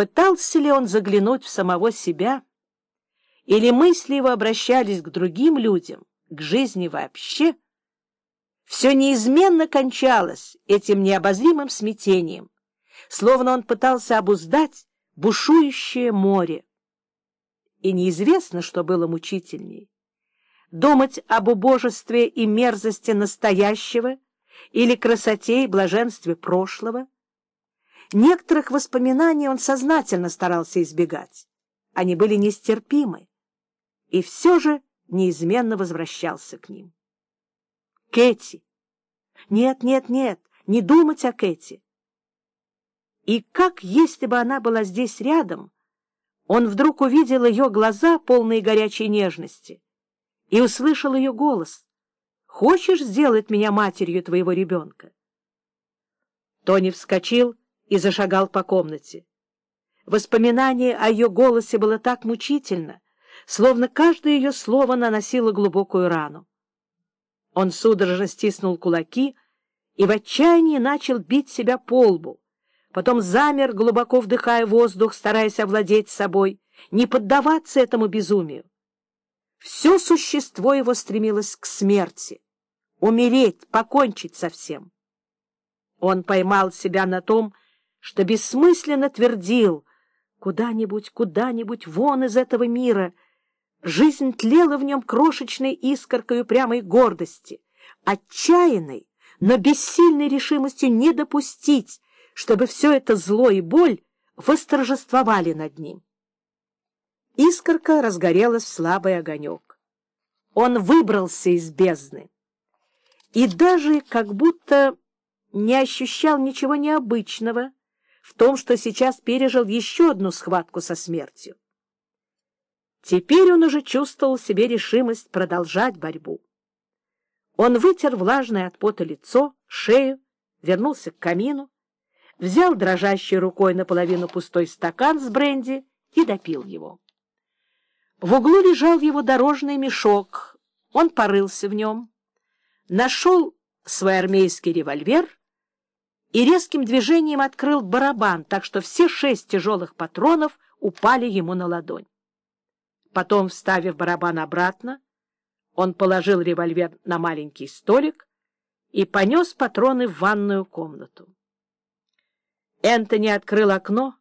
Пытался ли он заглянуть в самого себя? Или мысли его обращались к другим людям, к жизни вообще? Все неизменно кончалось этим необозримым смятением, словно он пытался обуздать бушующее море. И неизвестно, что было мучительней — думать об убожестве и мерзости настоящего или красоте и блаженстве прошлого. Некоторых воспоминаний он сознательно старался избегать. Они были нестерпимы, и все же неизменно возвращался к ним. Кэти. Нет, нет, нет, не думать о Кэти. И как если бы она была здесь рядом, он вдруг увидел ее глаза, полные горячей нежности, и услышал ее голос. «Хочешь сделать меня матерью твоего ребенка?» Тони вскочил и зашагал по комнате. Воспоминание о ее голосе было так мучительно, словно каждое ее слово наносило глубокую рану. Он судорожно стиснул кулаки и в отчаянии начал бить себя по лбу, потом замер, глубоко вдыхая воздух, стараясь овладеть собой, не поддаваться этому безумию. Все существо его стремилось к смерти, умереть, покончить со всем. Он поймал себя на том, что бессмысленно твердил «куда-нибудь, куда-нибудь, вон из этого мира», Жизнь тлела в нем крошечной искоркой упрямой гордости, отчаянной, но бессильной решимостью не допустить, чтобы все это зло и боль восторжествовали над ним. Искорка разгорелась в слабый огонек. Он выбрался из бездны и даже как будто не ощущал ничего необычного в том, что сейчас пережил еще одну схватку со смертью. Теперь он уже чувствовал в себе решимость продолжать борьбу. Он вытер влажное от пота лицо, шею, вернулся к камину, взял дрожащей рукой наполовину пустой стакан с бренди и допил его. В углу лежал его дорожный мешок. Он порылся в нем, нашел свой армейский револьвер и резким движением открыл барабан, так что все шесть тяжелых патронов упали ему на ладонь. Потом, вставив барабан обратно, он положил револьвер на маленький столик и понес патроны в ванную комнату. Энтони открыл окно,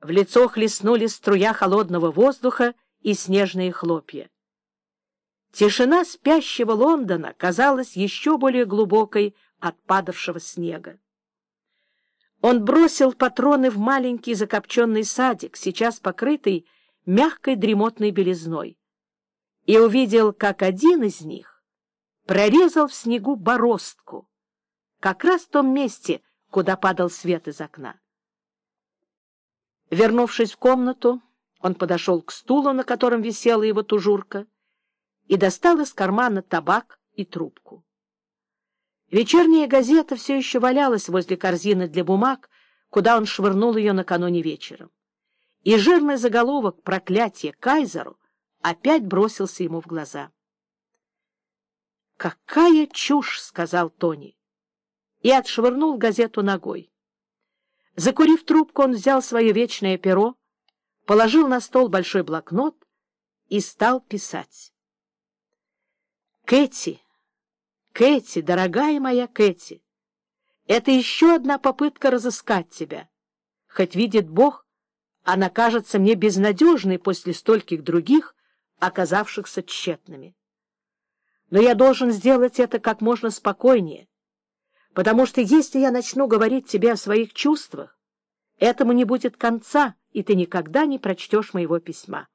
в лицо хлестнули струя холодного воздуха и снежные хлопья. Тишина спящего Лондона казалась еще более глубокой от падавшего снега. Он бросил патроны в маленький закопченный садик, сейчас покрытый мягкой дремотной белизной, и увидел, как один из них прорезал в снегу бороздку, как раз в том месте, куда падал свет из окна. Вернувшись в комнату, он подошел к стулу, на котором висела его тужурка, и достал из кармана табак и трубку. Вечерняя газета все еще валялась возле корзины для бумаг, куда он швырнул ее накануне вечером и жирный заголовок «Проклятие Кайзеру» опять бросился ему в глаза. «Какая чушь!» — сказал Тони и отшвырнул газету ногой. Закурив трубку, он взял свое вечное перо, положил на стол большой блокнот и стал писать. «Кэти, Кэти, дорогая моя Кэти, это еще одна попытка разыскать тебя. Хоть видит Бог, она кажется мне безнадежной после стольких других, оказавшихся тщетными. Но я должен сделать это как можно спокойнее, потому что если я начну говорить тебе о своих чувствах, этому не будет конца, и ты никогда не прочтешь моего письма.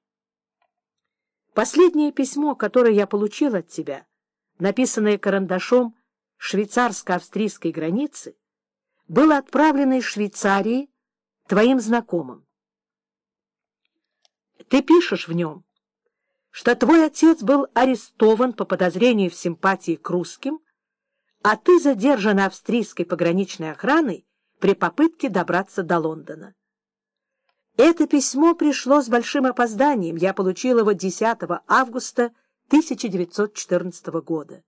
Последнее письмо, которое я получил от тебя, написанное карандашом швейцарско-австрийской границы, было отправлено из Швейцарии твоим знакомым. Ты пишешь в нем, что твой отец был арестован по подозрению в симпатии к русским, а ты задержана австрийской пограничной охраной при попытке добраться до Лондона. Это письмо пришло с большим опозданием. Я получил его 10 августа 1914 года.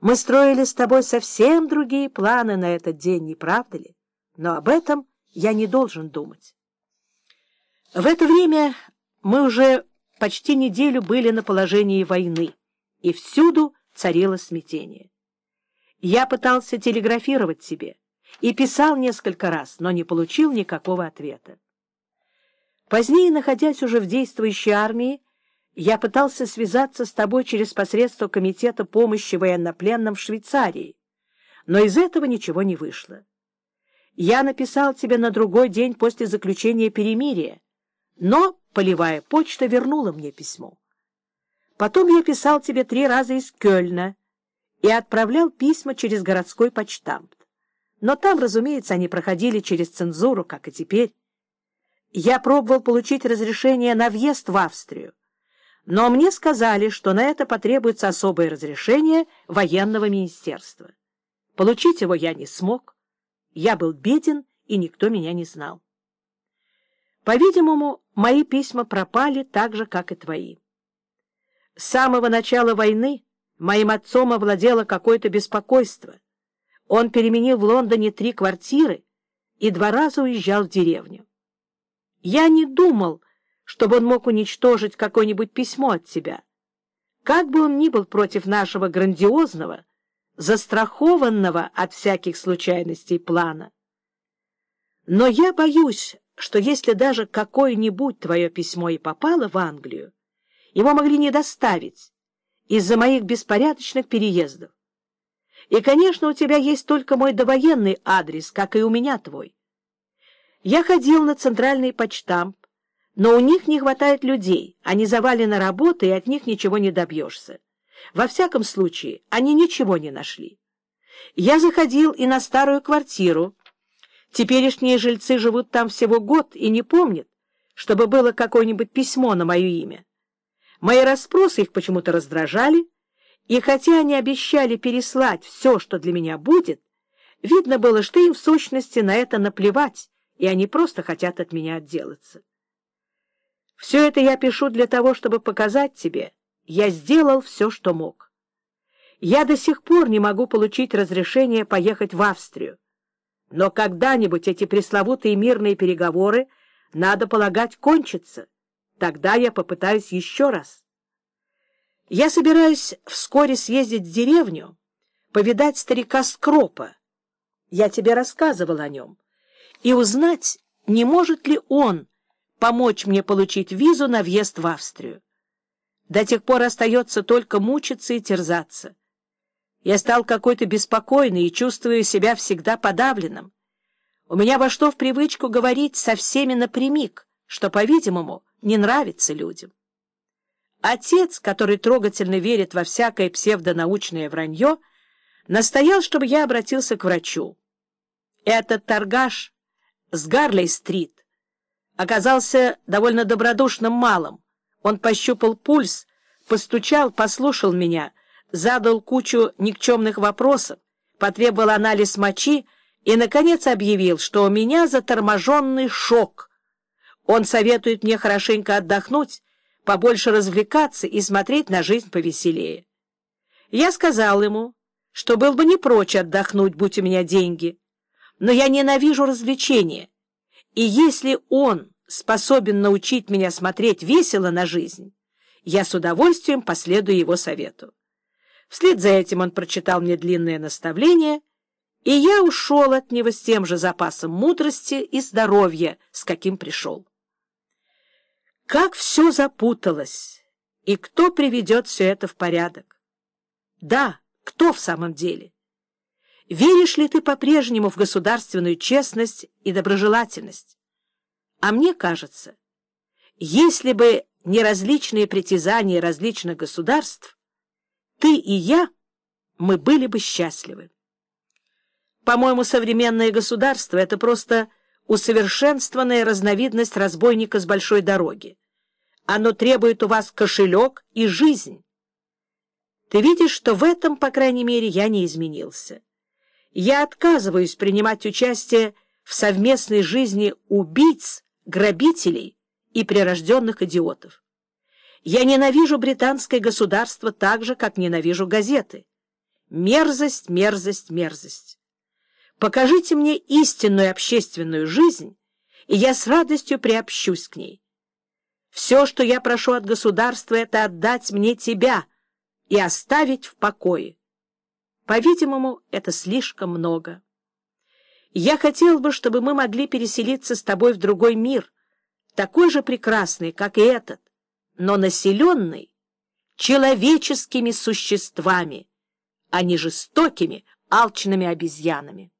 Мы строили с тобой совсем другие планы на этот день, не правда ли? Но об этом я не должен думать. В это время мы уже почти неделю были на положении войны, и всюду царило смятение. Я пытался телеграфировать тебе и писал несколько раз, но не получил никакого ответа. Позднее, находясь уже в действующей армии, я пытался связаться с тобой через посредство Комитета помощи военнопленным в Швейцарии, но из этого ничего не вышло. Я написал тебе на другой день после заключения перемирия, но полевая почта вернула мне письмо. Потом я писал тебе три раза из Кёльна и отправлял письма через городской почтамт. Но там, разумеется, они проходили через цензуру, как и теперь. Я пробовал получить разрешение на въезд в Австрию, но мне сказали, что на это потребуется особое разрешение военного министерства. Получить его я не смог. Я был беден, и никто меня не знал. По-видимому, мои письма пропали так же, как и твои. С самого начала войны моим отцом овладело какое-то беспокойство. Он переменил в Лондоне три квартиры и два раза уезжал в деревню. Я не думал, чтобы он мог уничтожить какое-нибудь письмо от тебя. Как бы он ни был против нашего грандиозного, застрахованного от всяких случайностей плана. Но я боюсь, что если даже какое-нибудь твое письмо и попало в Англию, его могли не доставить из-за моих беспорядочных переездов. И, конечно, у тебя есть только мой довоенный адрес, как и у меня твой. Я ходил на центральный почтамп, но у них не хватает людей, они завалены работой, и от них ничего не добьешься. Во всяком случае, они ничего не нашли. Я заходил и на старую квартиру, Теперешние жильцы живут там всего год и не помнят, чтобы было какое-нибудь письмо на мое имя. Мои расспросы их почему-то раздражали, и хотя они обещали переслать все, что для меня будет, видно было, что им в сущности на это наплевать, и они просто хотят от меня отделаться. Все это я пишу для того, чтобы показать тебе, я сделал все, что мог. Я до сих пор не могу получить разрешение поехать в Австрию, но когда-нибудь эти пресловутые мирные переговоры, надо полагать, кончатся. Тогда я попытаюсь еще раз. Я собираюсь вскоре съездить в деревню, повидать старика Скропа. Я тебе рассказывал о нем. И узнать, не может ли он помочь мне получить визу на въезд в Австрию. До тех пор остается только мучиться и терзаться. Я стал какой-то беспокойный и чувствую себя всегда подавленным. У меня вошло в привычку говорить со всеми напрямик, что, по-видимому, не нравится людям. Отец, который трогательно верит во всякое псевдонаучное вранье, настоял, чтобы я обратился к врачу. Этот торгаш с Гарлей-стрит оказался довольно добродушным малым. Он пощупал пульс, постучал, послушал меня — задал кучу никчемных вопросов, потребовал анализ мочи и, наконец, объявил, что у меня заторможенный шок. Он советует мне хорошенько отдохнуть, побольше развлекаться и смотреть на жизнь повеселее. Я сказал ему, что был бы не прочь отдохнуть, будь у меня деньги, но я ненавижу развлечения, и если он способен научить меня смотреть весело на жизнь, я с удовольствием последую его совету. Вслед за этим он прочитал мне длинное наставление, и я ушел от него с тем же запасом мудрости и здоровья, с каким пришел. Как все запуталось, и кто приведет все это в порядок? Да, кто в самом деле? Веришь ли ты по-прежнему в государственную честность и доброжелательность? А мне кажется, если бы не различные притязания различных государств, ты и я, мы были бы счастливы. По-моему, современное государство — это просто усовершенствованная разновидность разбойника с большой дороги. Оно требует у вас кошелек и жизнь. Ты видишь, что в этом, по крайней мере, я не изменился. Я отказываюсь принимать участие в совместной жизни убийц, грабителей и прирожденных идиотов. Я ненавижу британское государство так же, как ненавижу газеты. Мерзость, мерзость, мерзость. Покажите мне истинную общественную жизнь, и я с радостью приобщусь к ней. Все, что я прошу от государства, это отдать мне тебя и оставить в покое. По-видимому, это слишком много. Я хотел бы, чтобы мы могли переселиться с тобой в другой мир, такой же прекрасный, как и этот, но населенный человеческими существами, а не жестокими, алчными обезьянами.